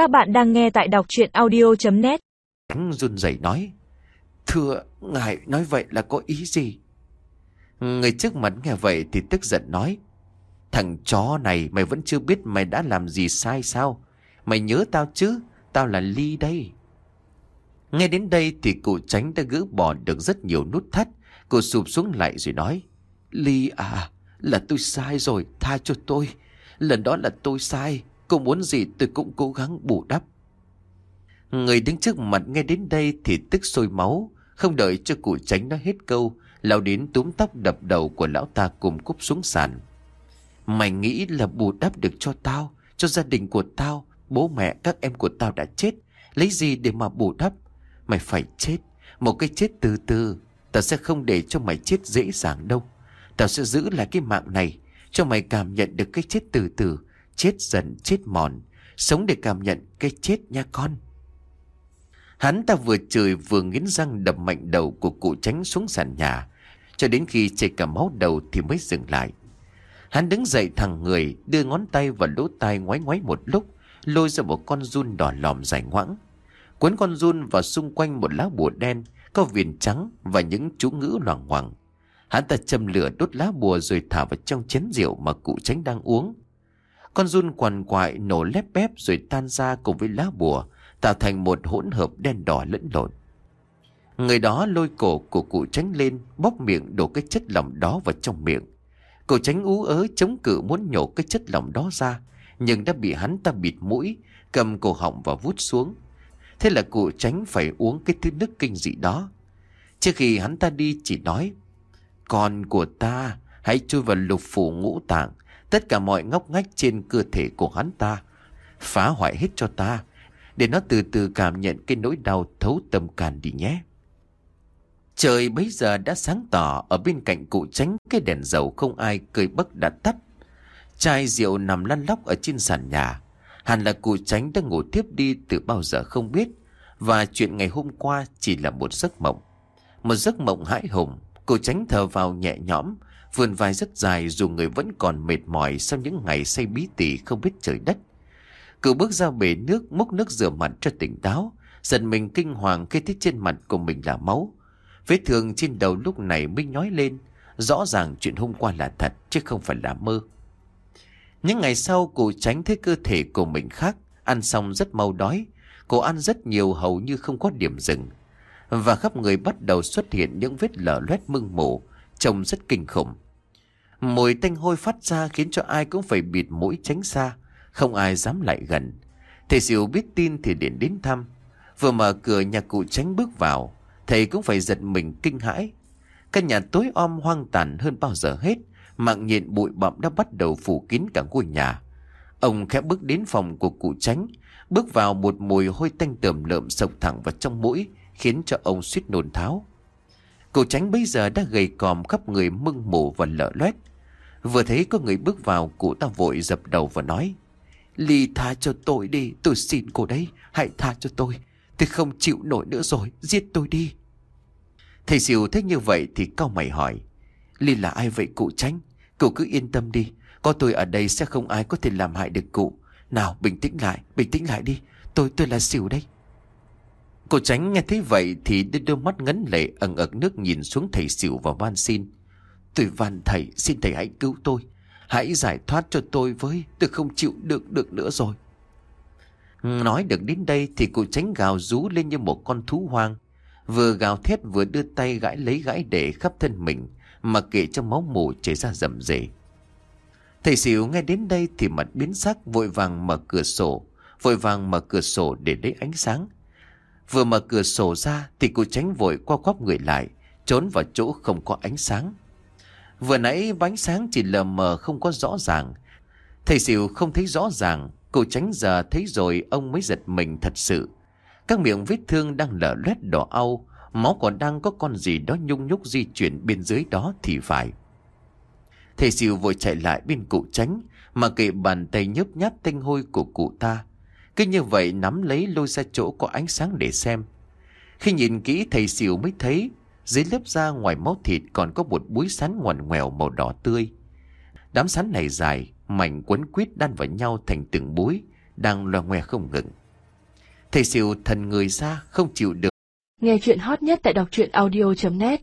Các bạn đang nghe tại đọc chuyện audio.net Tránh run rẩy nói, Thưa, ngài nói vậy là có ý gì? Người trước mặt nghe vậy thì tức giận nói, Thằng chó này, mày vẫn chưa biết mày đã làm gì sai sao? Mày nhớ tao chứ? Tao là Ly đây. Nghe đến đây thì cụ tránh đã gỡ bỏ được rất nhiều nút thắt. Cụ sụp xuống lại rồi nói, Ly à Là tôi sai rồi, Tha cho tôi. Lần đó là tôi sai. Cô muốn gì tôi cũng cố gắng bù đắp. Người đứng trước mặt nghe đến đây thì tức sôi máu, Không đợi cho cụ tránh nói hết câu, Lão đến túm tóc đập đầu của lão ta cùng cúp xuống sàn. Mày nghĩ là bù đắp được cho tao, Cho gia đình của tao, Bố mẹ, các em của tao đã chết, Lấy gì để mà bù đắp? Mày phải chết, Một cái chết từ từ, Tao sẽ không để cho mày chết dễ dàng đâu. Tao sẽ giữ lại cái mạng này, Cho mày cảm nhận được cái chết từ từ Chết dần, chết mòn, Sống để cảm nhận cái chết nha con. Hắn ta vừa chửi vừa nghiến răng đập mạnh đầu của cụ tránh xuống sàn nhà, Cho đến khi chảy cả máu đầu thì mới dừng lại. Hắn đứng dậy thẳng người, Đưa ngón tay vào lỗ tai ngoái ngoái một lúc, Lôi ra một con run đỏ lòm dài ngoãng. Cuốn con run vào xung quanh một lá bùa đen, Có viền trắng và những chú ngữ loằng ngoằng Hắn ta châm lửa đốt lá bùa rồi thả vào trong chén rượu mà cụ tránh đang uống. Con run quằn quại nổ lép bép rồi tan ra cùng với lá bùa, Tạo thành một hỗn hợp đen đỏ lẫn lộn. Người đó lôi cổ của cụ tránh lên, Bóp miệng đổ cái chất lỏng đó vào trong miệng. Cụ tránh ú ớ chống cự muốn nhổ cái chất lỏng đó ra, Nhưng đã bị hắn ta bịt mũi, Cầm cổ họng và vút xuống. Thế là cụ tránh phải uống cái thứ nước kinh dị đó. Trước khi hắn ta đi chỉ nói, Con của ta, Hãy chui vào lục phủ ngũ tạng Tất cả mọi ngóc ngách trên cơ thể của hắn ta, Phá hoại hết cho ta, Để nó từ từ cảm nhận cái nỗi đau thấu tâm can đi nhé. Trời bấy giờ đã sáng tỏ, Ở bên cạnh cụ tránh cái đèn dầu không ai cười bấc đã tắt. Chai rượu nằm lăn lóc ở trên sàn nhà. Hẳn là cụ tránh đã ngủ tiếp đi từ bao giờ không biết, Và chuyện ngày hôm qua chỉ là một giấc mộng. Một giấc mộng hãi hùng, Cụ tránh thở vào nhẹ nhõm Vườn vai rất dài dù người vẫn còn mệt mỏi Sau những ngày say bí tỉ không biết trời đất. Cậu bước ra bể nước múc nước rửa mặt cho tỉnh táo. Giận mình kinh hoàng khi thấy trên mặt của mình là máu. Vết thương trên đầu lúc này mới nhói lên. Rõ ràng chuyện hôm qua là thật, chứ không phải là mơ. Những ngày sau, cụ tránh thấy cơ thể của mình khác. Ăn xong rất mau đói. Cô ăn rất nhiều hầu như không có điểm dừng. Và khắp người bắt đầu xuất hiện những vết lở loét mưng mủ. Trông rất kinh khủng. Mùi tanh hôi phát ra khiến cho ai cũng phải bịt mũi tránh xa Không ai dám lại gần. Thầy Diệu biết tin thì điện đến thăm. Vừa mở cửa nhà cụ tránh bước vào. Thầy cũng phải giật mình kinh hãi. Căn nhà tối om hoang tàn hơn bao giờ hết Mạng nhện bụi bặm đã bắt đầu phủ kín cả ngôi nhà. Ông khẽ bước đến phòng của cụ tránh, bước vào một mùi hôi tanh tởm lợm sộc thẳng vào trong mũi, khiến cho ông suýt nôn tháo cô tránh bây giờ đã gầy còm khắp người mưng mù và lở loét. Vừa thấy có người bước vào, cụ ta vội dập đầu và nói, Ly tha cho tôi đi, tôi xin cô đấy, hãy tha cho tôi. Tôi không chịu nổi nữa rồi, giết tôi đi. Thầy Diệu thấy như vậy thì cao mày hỏi, Ly là ai vậy cụ tránh? Cậu cứ yên tâm đi Có tôi ở đây sẽ không ai có thể làm hại được cụ Nào bình tĩnh lại Bình tĩnh lại đi Tôi tôi là xỉu đây Cô tránh nghe thấy vậy Thì đưa đôi mắt ngấn lệ ẩn ẩn nước nhìn xuống thầy xỉu và van xin Tôi van thầy xin thầy hãy cứu tôi Hãy giải thoát cho tôi với Tôi không chịu được được nữa rồi Nói được đến đây Thì cụ tránh gào rú lên như một con thú hoang Vừa gào thét vừa đưa tay gãi lấy gãi để khắp thân mình mà kệ cho máu mù chảy ra rầm rề. Thầy xỉu nghe đến đây thì mặt biến sắc vội vàng mở cửa sổ, vội vàng mở cửa sổ để lấy ánh sáng. Vừa mở cửa sổ ra thì cụ tránh vội qua quắp người lại, trốn vào chỗ không có ánh sáng. Vừa nãy bánh sáng chỉ lờ mờ không có rõ ràng. Thầy xỉu không thấy rõ ràng, cụ tránh giờ thấy rồi ông mới giật mình thật sự. Các miệng vết thương đang lở loét đỏ au, Máu còn đang có con gì đó nhung nhúc di chuyển bên dưới đó thì phải. Thầy xỉu vội chạy lại bên cụ tránh, mà kệ bàn tay nhớp nháp tinh hôi của cụ ta. Cứ như vậy nắm lấy lôi ra chỗ có ánh sáng để xem. Khi nhìn kỹ thầy xỉu mới thấy, dưới lớp da ngoài máu thịt còn có một búi sắn ngoằn ngoèo màu đỏ tươi. Đám sắn này dài, mảnh quấn quýt đan vào nhau thành từng búi, đang loa ngoe không ngừng. Thầy xỉu thần người ra không chịu được. Nghe chuyện hot nhất tại đọc truyện audio.net